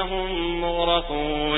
إنهم مغرقون.